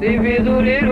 শিবিদুরের